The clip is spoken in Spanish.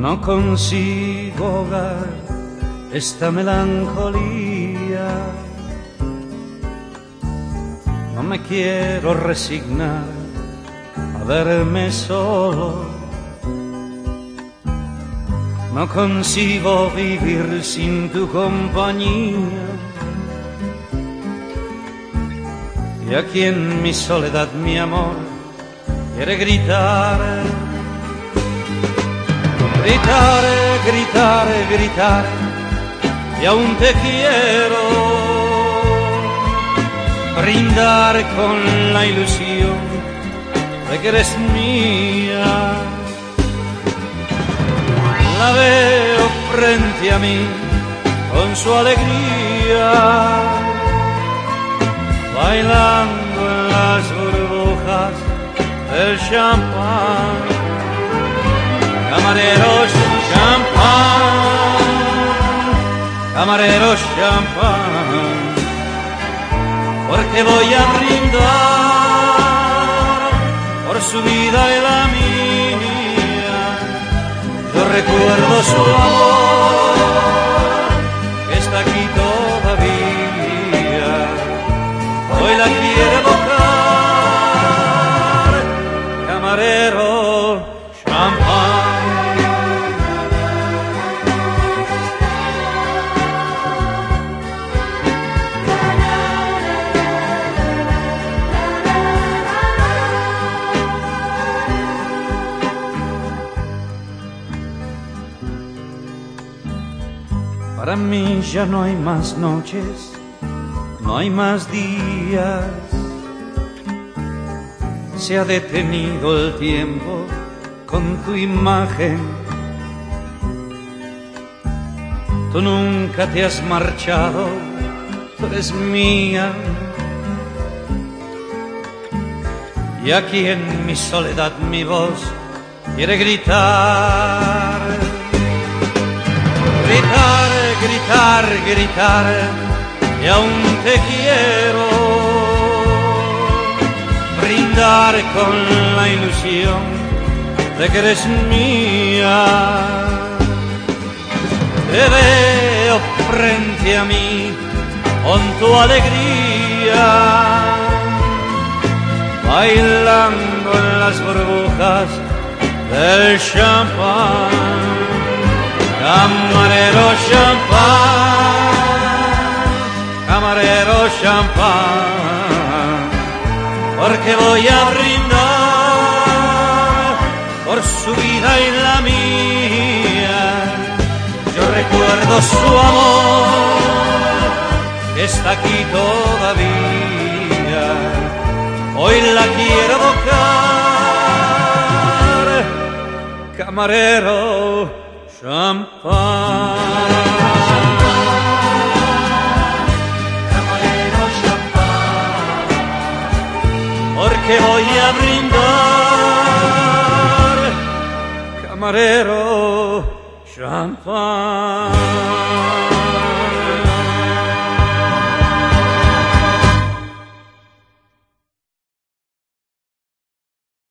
No consigo ahogar esta melancolía. No me quiero resignar a verme solo. No consigo vivir sin tu compañía. Y aquí en mi soledad mi amor quiere gritar, gritar, gritar, gritar, y aún te quiero brindar con la ilusión de que eres mía. La veo frente a mí con su alegría bailando en las burbujas del champán. Camareros, champán, camareros, champán, porque voy a brindar por su vida y la mía. Yo recuerdo su amor, que está aquí todavía. Hoy la quiere evocar, camarero, Para mí ya no hay más noches no hay más días. Se ha detenido el tiempo con tu imagen. Tú nunca te has marchado, tú eres mía. Y aquí en mi soledad mi voz quiere gritar, gritar, gritar, gritar y aún te quiero brindar con la ilusión de que eres mía. Te veo frente a mí con tu alegría, bailando en las burbujas del champán, camarero champán camarero champán, porque voy a brindar por su vida y la mía. Yo recuerdo su amor, que está aquí todavía. Hoy la quiero champán. porque voy a brindar, camarero, champán.